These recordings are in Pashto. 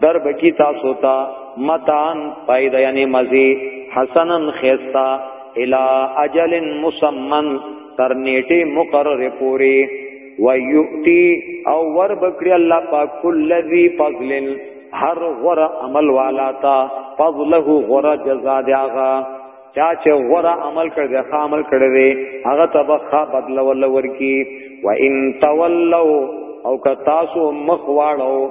در بکی تاسو تا متان پایدا یعنی مزی حسنن خیستا الا اجل مسمن تر نیټه مقرره پوری ویؤتی او ور بکړي الله پاک کل ذی فضل هر غر عمل والا تا فضله غر جزا دیاغا چا چې غر عمل کړ دی ښه عمل کړ دی هغه تبخا بدل ول ورکی و ان تولوا او که تاسو مخ واړو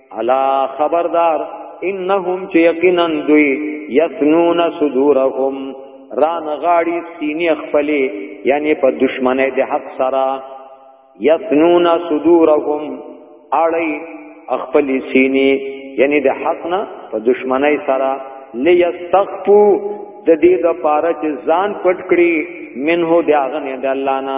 الا خبردار انهم چې یقینا دوی یسنون صدورهم ران غاړي سینې خپلې یعنی په دشمنه د حق سره یسنون صدورهم اړي خپل سینې یعنی د حق نه په دشمنه سره لیستخفو د دې د پاره چې ځان پټ کړي منه د اغنه د الله نه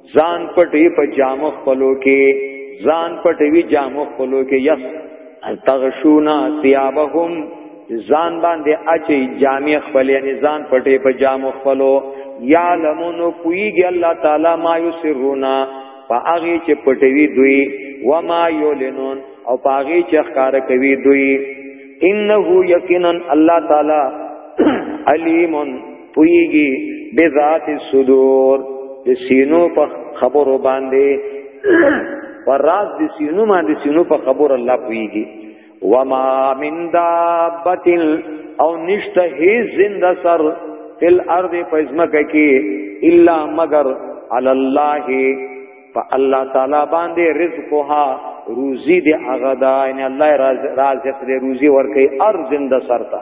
ځان پټي په جامو خپلو کې ځان پټوي جامو خپلو کې یس تغشونا ثيابهم ځان باندې اچي جامې خپل یعنی ځان پټي په جامو خپلو یا لمونو پویږي الله تعالی ما یسرونا پاغي چې پټوي دوی و ما یولنون او پاغي چې ښکار کوي دوی انه یقینا الله تعالی علیم پویږي بذات الصدور د سینو په خبرو باندې پر راز د سینو ما د سینو په خبر الله پویږي وما من دابت او نشته هی زنده سر تل ارض پزمکه کې الا مگر علی الله فالله تعالی باندې رزقها روزی دی هغه دا ان الله رازق دی روزی ورکي ارزنده سرته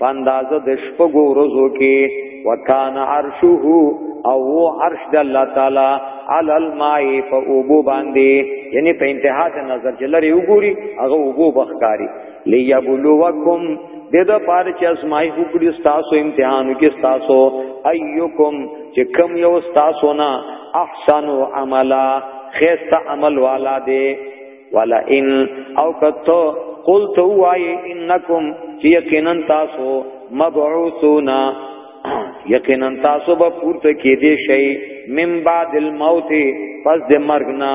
په اندازه د شپږو ورځو کې وکان عرشه او هو عرش د الله تعالی علی الماء فوبو باندې یعنی په انتها د نظر جلری وګوري هغه وبو بخکاری لیبلوکم د د پار چې ازمای وګړي تاسو امتحانو کې تاسو ايکم چې کم یو تاسو نه احسن عملا خيسته عمل والا دی ولا ان او کتو قلت وای انکم یقینا تاسو مبعوثونا یقینا تاسو به پورته کې دي شي من بعد الموت پس د مرګ نه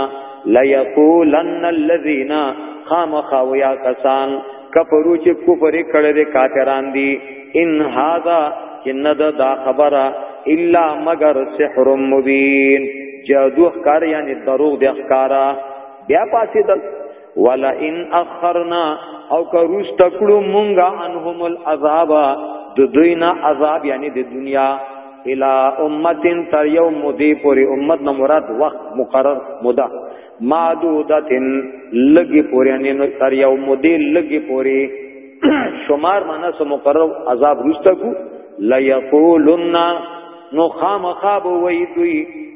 لا یقولن الذین خامخویا کسان کفرو چې کفر کړه دې کافران دي ان هاذا جندا دا خبره الا مگر سحر مبین جادو ښکار یعنی دروغ د ښکارا بیا پاسې دل ولا ان اخرنا او که روس تکړو مونږه انهم العذاب د دوینا عذاب یعنی د دنیا الا امتن تر یو مودی پوری امت نه مراد وخت مقرر مودا معدودتن لګي پوری یعنی نو تر یو مودی لګي پوری شمار معنا سو مقرر عذاب روس تکو لا یقولن نو خامخاب وی دوی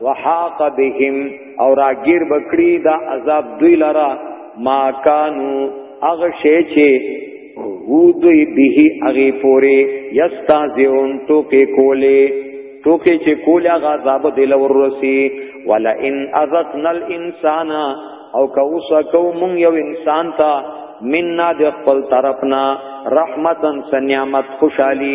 وحاق بهم او راګیر بکړي دا عذاب دوی لرا ما کانو اغه شی چې هو دوی به اغه پوره یستازون ټوکې کولې ټوکې چې کولې هغه عذاب دل ورسي ولا ان اذقنا الانسان او که اوس کو مون یو انسان ته مننا د خپل طرفنا رحمتن سنیامت خوشحالی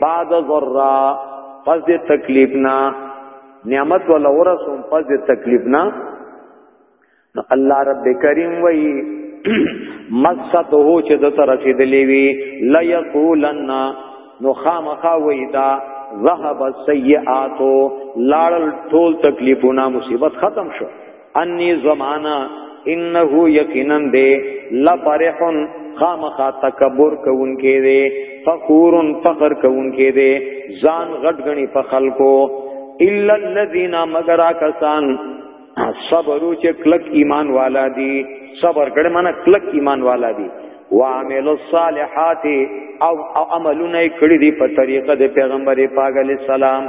بعد ذرا پس دې تکلیف نه نعمت ولا ورسوم پس دې تکلیف نه نو الله رب کریم وای مسته چې د تر رسیدلې وی لا یقولن نو خامخا وای دا ذهب السیئات لاړل ټول تکلیفونه مصیبت ختم شو انی زمانہ انه یقینا دے لفرحن خامخا تکبر کون کې دے فخورن فخر کون کې دے ځان غټ غنی په خلکو الا الذين مگر کسان صبرو چې کلک ایمان والا دي صبر کړه معنی کلک ایمان والا دي وعمل الصالحات او عملونه کړی دي په طریقه د پیغمبر پاک علی السلام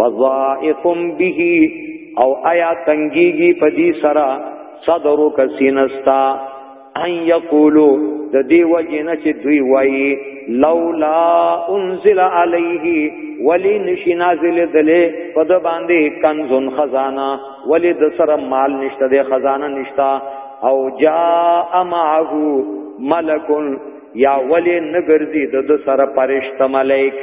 وضائق به او آیا تنګیږي په دې سره صدرو کسینستا ان یقولو د دې وجنه چې دوی وایي لولا انزل علیه ولی نشی نازل دله په د باندې کنزون خزانه ولی د سره مال نشته د خزانه نشتا او جاء معه ملک یا ولی نګرځي د سره پرشت ملائک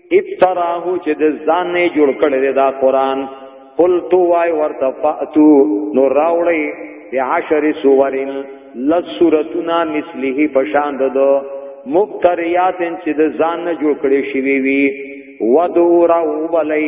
افتراه چې د ځان نه جوړ کړی دی دا قران قل تو وای ورته فاتو نو راوړی بعشر سورین لسورتنا مثله پشان ددو مفتریات چې د ځان نه جوړ کړی شوی وی ودو راو بلای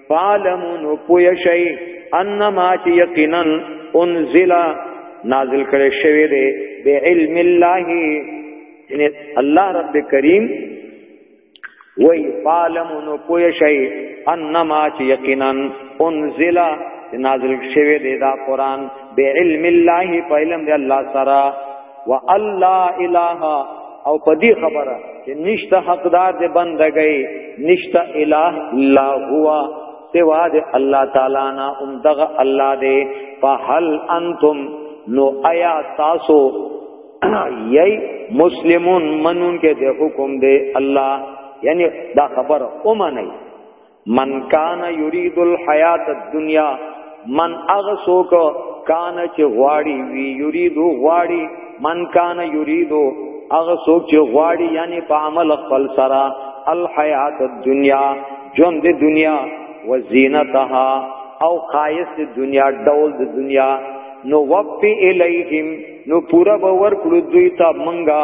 فعلمو نو پوی شي انما چې یقینا انزل نازل کړي شوی دی به علم الله یعنی الله رب کریم وی فعلمو نو پوی شي انما چې یقینا انزل نازل شوی دی دا قران به علم الله په علم دی الله سره و الله اله او په دې خبره چې نشته حقدار دې بندګي نشته اله الا هو سوا دې الله تعالی نه اوم دغه الله دې فهل انتم نو ایا تاسو یی مسلمون منون کې د حکم دې الله یعنی دا خبر اومنه من کان یرید الحیات الدنیا من اغسو کو کان چې غواړي وی یریدو غواړي من کان یریدو هغه څوک چې غواړي یعنی په عمل خپل سره الحیات الدنیا ژوند د دنیا و زینتها او خایس د دنیا ډول د دنیا نو وفی الیہم نو پورا باور کړو دوی ته منګه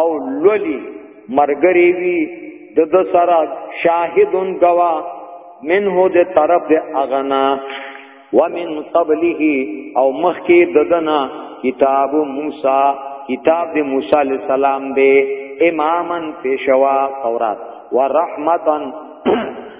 او لولي مرګري وي د د سره شاهدون گوا منه د طرف د اغنا ومن قبله او مخکې ددنا کتاب موسی کتاب د موسی علی السلام دی امامن پیشوا تورات ورحمتن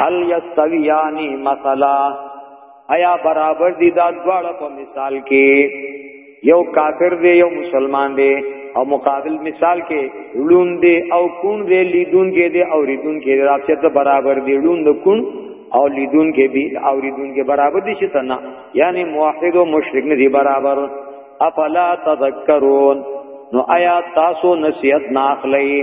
هل یستویانی مثلا ایا برابر دي دا دواړه په مثال کې یو کافر دی یو مسلمان دی او مقابل مثال کې لون دی او کون دی لیدون کې دی او ریدون کې دی راځي ته برابر دی لون د کون او لیدون کې بي او ریدون کې برابر دي چې تنا یعنی موحد او مشرک نه دی برابر افلا تذکرون نو آیا تاسو نصیحت ناخلی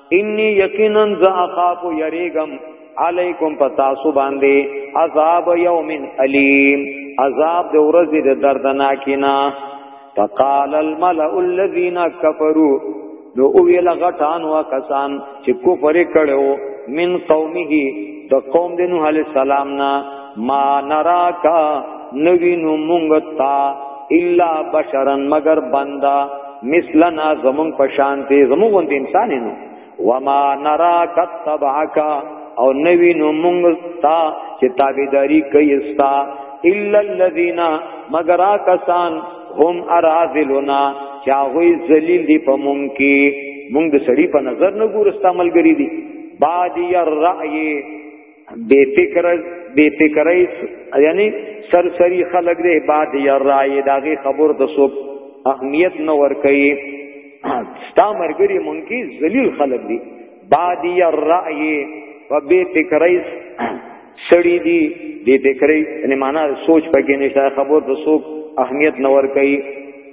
انی یقینا ذا اخاف یریګم علیکم پتاسو باندې عذاب یوم الیم عذاب د ورځې د دردناکینا فقال الملأ الذين كفروا نو او ویل غټان وا کسان چې کفر کړو من قومه د قوم د نوح علی السلام نا ما نراکا نوینو مونږ تا الا بشرن مگر بندا مثلنا زمون پشانتی زمون غوند انسانینو وما نرا کتبعک او نوی نو مونږ تا چې تابعداري کوي استا الا الذين مگر کسان هم اراذلنا چا غوي ذلیل دی په مونږ کې مونږ د سړی په نظر نه ګورستا ملګری دی بادی الرأی بے فکر بے فکرای یعنی سرسری خلق دې بعد یا رائے داغه خبر د سو اهمیت نه ور کوي ستا مرګري مونږی ذلیل خلق دي بعد یا رائے و بے فکرای سړی دي بے فکرای یعنی معنا سوچ پکې نشته خبر د سو اهمیت نه ور کوي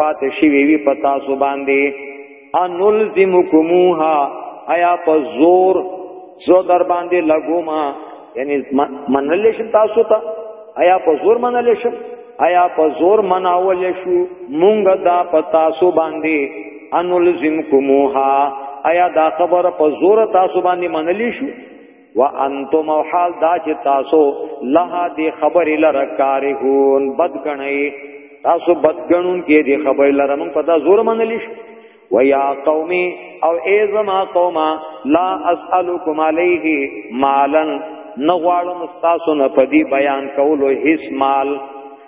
پات شي وی پتا سو باندې انلزمکموها ایا په زور زو در باندې لګوما یعنی منل شم تاسو ته ایا په زور منل شم ایا په زور مناول شو مونږ دا په تاسو باندې انلزمکموها ایا دا خبر په زور تاسو باندې منل شو وانتم او حال دا چې تاسو لها دی خبر لره کارهون بدګنئ تاسو بدګنون کې دی خبر لره مونږ پتا زور منلیش و یا قومی او ای زما قوما لا اسالکم علیه مالن نغواړم تاسو نه پدی بیان کولو هیڅ مال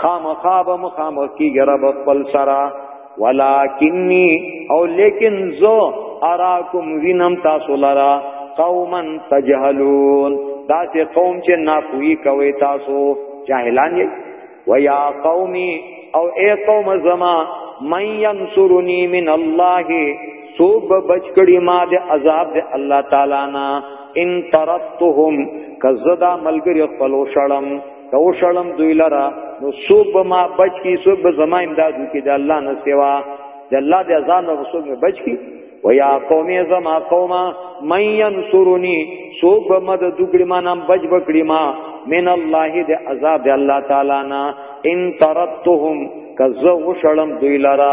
خامخا به مخامخ کیږي رب خپل سره ولکنی او لیکن زو اراکم وینم تاسو لرا قوما تجهلون دا چې قوم چې ناپوهی کوي تاسو جاهلان یې ویا قومي او اے قوم زما من ينصرني من الله سوب بچ کړي ما د عذاب د الله تعالی نه ان ترتهم کزدا ملګری خپل شړم کو شړم دوی لرا نو سوق به ما بچ کی سوق به زما امداد کی د الله نه سوا د الله د اذان او سوق نه بچ کی و یا قوم زما قوما من ينصرني سوق به مدد وکړي ما نام بچ بکړي ما من الله د عذاب الله تعالی نه ان ترتهم کزو شړم دوی لرا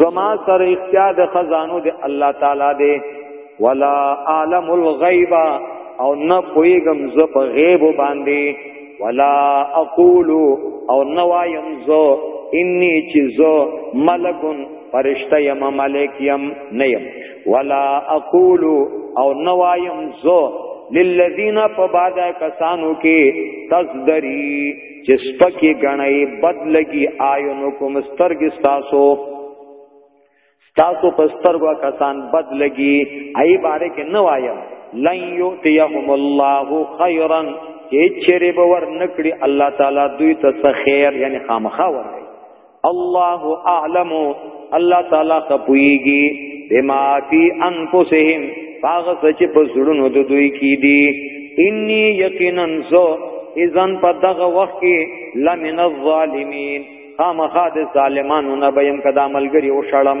زما سره اختیار د خزانو د الله تعالی دی ولا عالم الغیب او نه پویګم ز په غیب باندې ولا اقول او نه وایم ز انی چیزو ملکون فرشتہ یم ملک یم نیم ولا اقول او نه وایم ز للذین فبعد کسانو کې تصدری چې سپکی غنئ بد لګي آیونو کوم سترګې تاسو تاسو په سترګو کسان بد لګي ای باره کې نه وایم لن یؤتیهم الله خیرا چې چیرې به ور نکړي الله تعالی دوی ته خیر یعنی خامخا ورکړي الله اعلم الله تعالی خپويږي بما فی انفسهم باغ سچ په زړونو د دوی کې دي انی یقینا زو اذن په دغه وخت کې لمن الظالمین خامخا د ظالمانو نه بیم کدا ملګری او شړم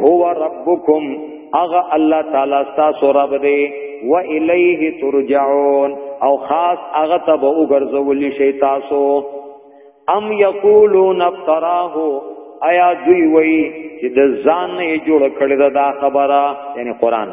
هو ربکم اغه الله تعالی تاسو رب دی و الیه ترجعون او خاص اغه ته به وګرځول شي تاسو ام یقولون افتراه ایا دوی وای چې د ځان نه جوړ کړی دا خبره یعنی قران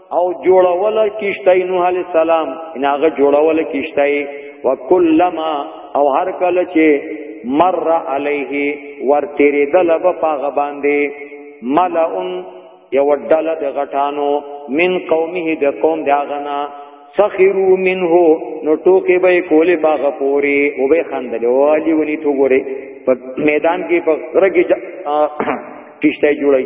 او جوړول کیشته نوح علی السلام ان هغه جوړول کیشته وکلما او هر کله چې مر علیه ور تیرې دلب پاغه باندې ملئن یو ډله د غټانو من قومه د قوم داغنا سخرو منه نو ټوکې به کولې باغ پوري او به خندل والی ونی تو ګوره په میدان کې په غره کې کیشته جوړي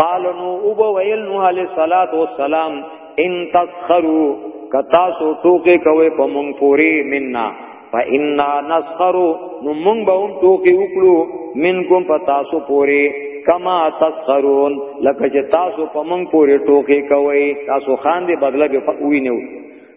قال نو او ویل نو علی صلوات و سلام ان تسخروا کتا سو ټوکې کوي په مونږ پوری مننا فإنا نسخروا نو مونږ به هم ټوکې وکړو منکم پتا سو پوری کما تسخرون لکه چې تاسو په مونږ پوری ټوکې کوي تاسو خان دې بدله به وینئ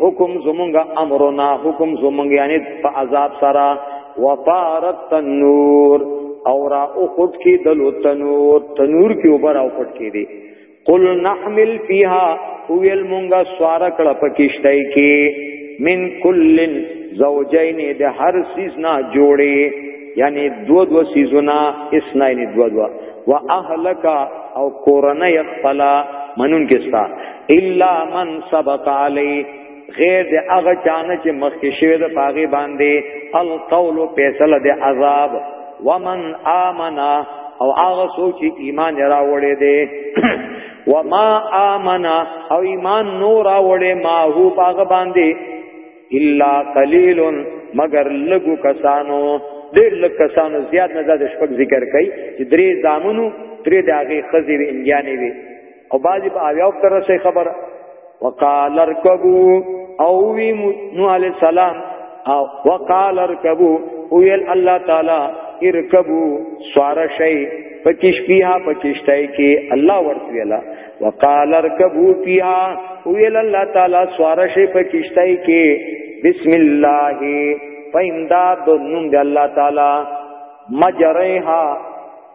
حکم زمونږه امرنا حکم زمونږ یعنی په عذاب سره وفارت تنور او را او خود کی دلو تنور تنور کی اوبر او خود کی دی قل نحمل فیها اویل مونږه سوار کړه پکشتای کی من کلن زوجین د هر سیز نه جوړي یعنی دو دو سیزونه اسناین دو دو واهلک او کورنه یخلا منون کې ستا الا من سبق علی غیر د هغه چانه چې مخکې شوی د پاغي باندې القول فیصله د عذاب ومن آمنا او هغه څوک چې ایمان راوړی دی وما آمنا او ایمان نور راوړی ما هو پاغه باندې الا قلیل مگر لګو کسانو ډېر لږ کسانو زیات نه زده شپږ ذکر کوي چې درې زامنو درې داغه خزي وي انګیانې وي او بعضی په اویاو تر رسې خبره وقال اركبوا او وی نو علی السلام او وقال اركبوا ویل الله تعالی اركبوا سوار شي پکیش پیها پکیشتای کې الله ورته ویلا وقال اركبوا فيها ویل الله تعالی سوار شي پکیشتای کې بسم الله پیمداد نوم دی الله تعالی مجرها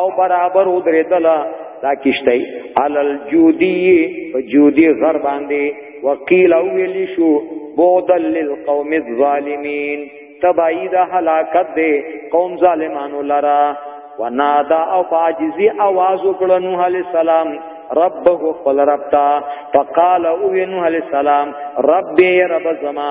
او برابر ودریدله دا کشته علل جودی په جودی غر باندې وقیل او ویل شو بودل للقوم الظالمین تبعی دا هلاکت دے قوم ظالمانو لرا ونادا او فاجزی آواز وکړو نوح علیہ السلام ربه خپل رب تا فقال او نوح علیہ السلام رب یا رب زما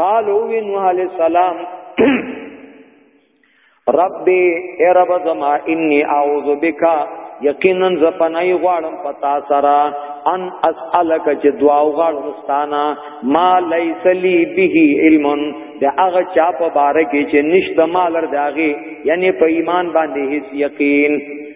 قالو وی نوح علی السلام ربي اے رب زما انی اعوذ بک یقینا ز پنای غواړم پتا سرا ان اسالک چې دعا غواړم ستانا ما لیس لی به علم دا هغه چا په باره کې چې نشته مالر داغي یعنی په ایمان باندې هیڅ یقین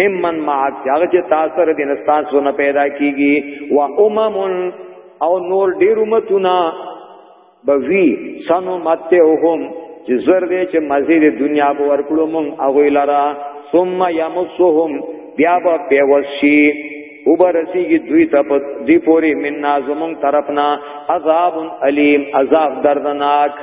ممن معک هغه چې تاسو سره د نستان سونه پیدا کیږي وا امم او نور ډیر امتونه بوی سنو متهم چې زر دې چې مزید دنیا به ورکړو مونږ هغه لرا ثم یمسهم بیا به پیوسی وبرسیږي دوی ته په دې پوری مننا زمون طرفنا عذاب الیم عذاب دردناک